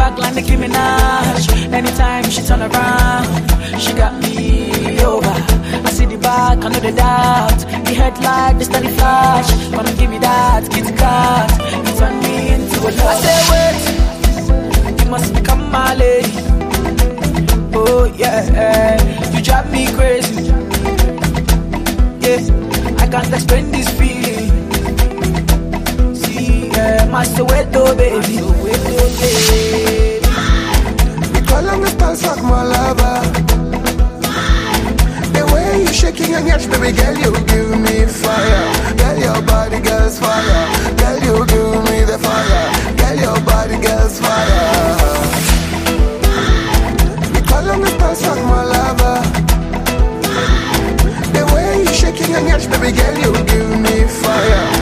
back like Nicki Minaj. Anytime she turn around, she got me over. I see the back, I know the doubt. The headlight, the steady flash. Come and give me that kitty cat. You turn me into a love. I say wait, you must become my lady. Oh yeah, you drive me crazy. Yeah, I can't explain this feeling. My Soweto oh, baby, Soweto oh, baby. Nikola me spansak my lover. The way you shaking and yash, baby girl, you give me fire. Girl, your body, girl's fire. Girl, you give me the fire. Girl, your body, girl's fire. Nikola me spansak my lover. The way you shaking and yash, baby girl, you give me fire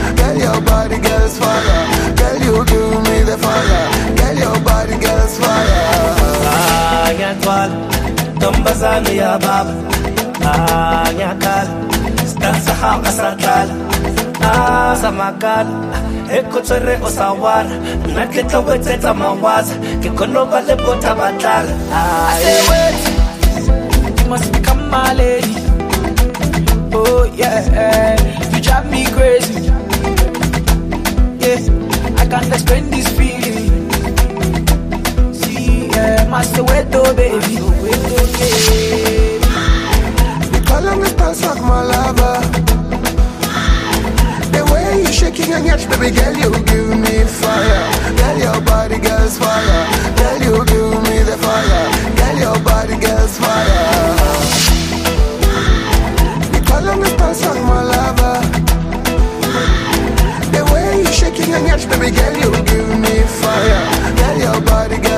ntombazane yababa Ah, ngiyakhala sidansa hamba sadlala Ah, samakala ekhothwere osawara nna ke go mawaza. Ke kgone ba le botha batlala must become my lady. Oh yeah, you drive me crazy. Yeah, I can't explain this My Soweto oh, baby, Soweto baby. Nikola me spansak my lover. The way you shaking and yash, baby girl, you give me fire. Girl, your body, girl's fire. Girl, you give me the fire. Girl, your body, girl's fire. Nikola me spansak my lover. The way you shaking and yash, baby girl, you give me fire. Girl, your body, girl's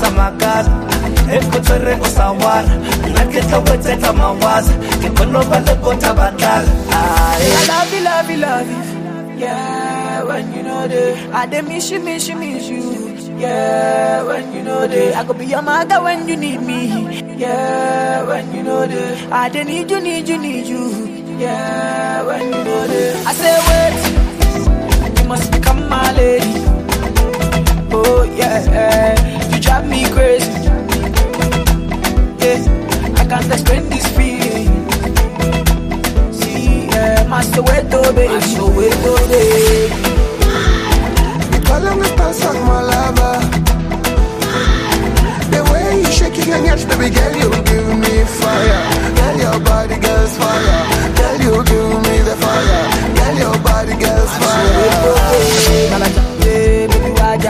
samakala ekhothwere osawara nna ke tlo go etsetsa mawaza ke kgone ba le botha batlala Ah, I love you, love you, love you. Yeah, when you know the I miss you, miss you, miss you. Yeah, when you know the I could be your mother when you need me. Yeah, when you know the I need you, need you, need you. Yeah, when you know the I say wait, you must become my lady. Oh yeah, you drive me crazy. Yeah, I can't explain this feeling. See, yeah, my Soweto baby, Soweto baby. Nikola me spansak my lover The way you shaking and yash, baby girl, you give me fire Girl, your body,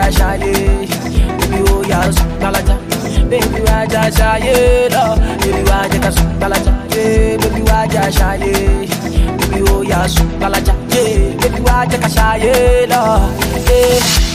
baby waja shaye, baby oh yes, nalaja, baby waja shaye, no, baby waja kasu, nalaja, yeah, baby waja shaye, baby oh yes, nalaja, yeah, baby waja kashaye, no,